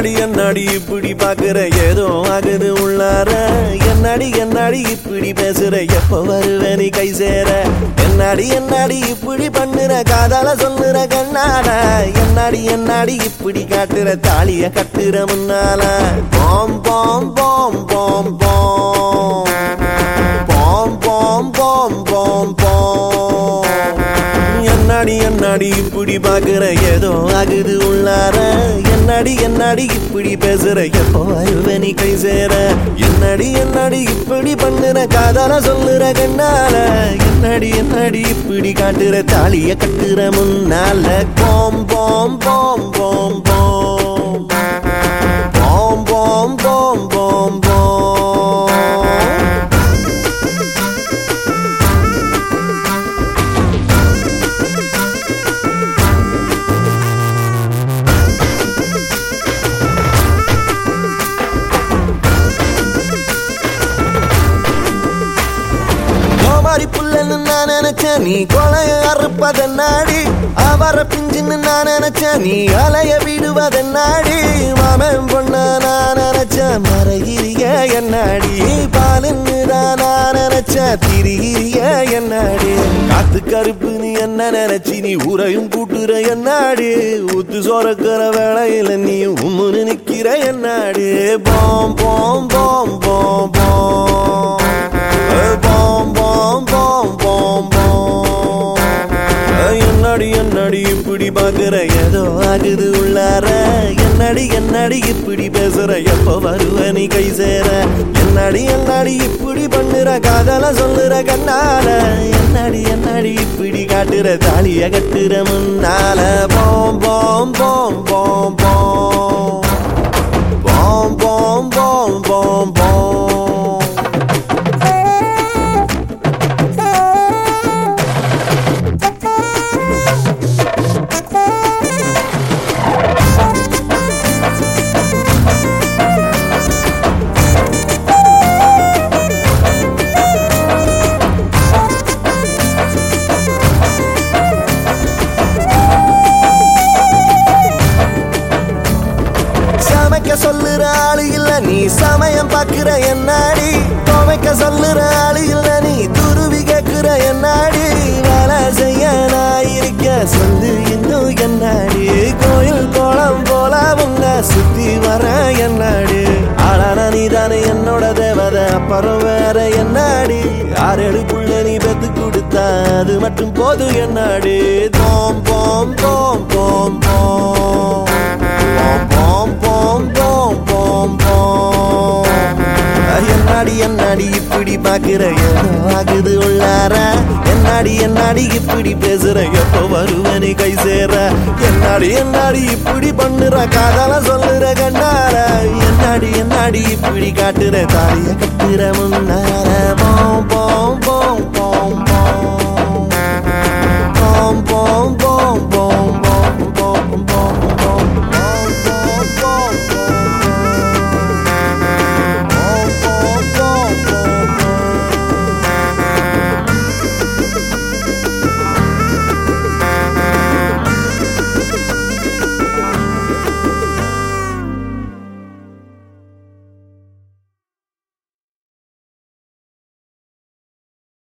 என்னடி என்னடி இப்படி பாக்குற ஏதோ ஆகுது உள்ளார. என்னடி என்னடி இப்படி பேசுற எப்ப வருவ நீ கை சேர? என்னடி என்னடி இப்படி பண்ணுற காதால சொல்லுற கண்ணாட என்னடி என்னடி இப்படி காட்டுற தாலிய கட்டுற முன்னால. பாம் பாம் பாம் பாம் பாம். பாம் பாம் பாம் பாம் பாம். என்னடி என்னடி இப்படி பாக்குற ஏதோ ஆகுது உள்ளார. என்னடி என்னடி இப்படி பேசுற? எப்போ வருவ நீ கை சேர? என்னடி என்னடி இப்படி பண்ணுற? காதால சொல்லுற கண்ணால. என்னடி என்னடி இப்படி காட்டுற? தாலிய கட்டுற முன்னால. போம் போம் போம் போம் போம் நினைச்ச நீ கொலைய அறுப்பதென்னாடி? அவர பிஞ்சுன்னு நான் நினைச்ச நீ அலைய விடுவதென்னாடி? மாமன் பொண்ண நான் நினைச்ச மறையிறிய என்னாடி? பாலுன்னு தான் நான் நினைச்ச திரிகிறிய என்னாடி? காத்து கருப்பு நீ என்ன நினைச்சி? நீ ஊரையும் கூட்டுற என்னாடி? ஊத்து சொரக்கிற வேலையில நீ உம்முன்னு நிக்கிற என்னாடி? போம் போம் போம். இப்படி பாக்குற ஏதோ ஆகுது உள்ளார. என்னடி என்னடி இப்படி பேசுற? எப்ப வருவ நீ கை சேர? என்னடி என்னடி இப்படி பண்ணுற? காதல சொல்லுற கண்ணால. என்னடி என்னடி இப்படி காட்டுற? தாலிய கட்டுற முன்னால. போம் போம். சமைக்க சொல்லுற ஆளு இல்ல நீ சமயம் பாக்குற என்னாடி? துவைக்க சொல்லுற ஆளு இல்ல நீ துருவி கேக்குற என்னாடி? வேலை செய்ய நான் இருக்க சொல்லு இன்னும் என்னாடி? கோயில் கோலம் போல உங்க சுத்தி வர என்னாடி? ஆளான நீ தானே என்னோட தேவதை அப்புறம் வேற என்னாடி? ஆறேழுக்குள்ள நீ பெத்து கொடுத்தா அது மட்டும் போது என்னாடி? தோம் போம் தோம் போம் போம் என்னாடி என்னாடி இப்படி பாக்குற ஏதோ ஆகுது உள்ளார. என்னாடி என்னாடி இப்படி பேசுற எப்போ வருவனு கை சேர. என்னாடி என்னாடி இப்படி பண்ணுற? காதல சொல்லுற கண்ணார. என்னாடி என்னாடி இப்படி காட்டுற? தாலிய கட்டுற முன்னார.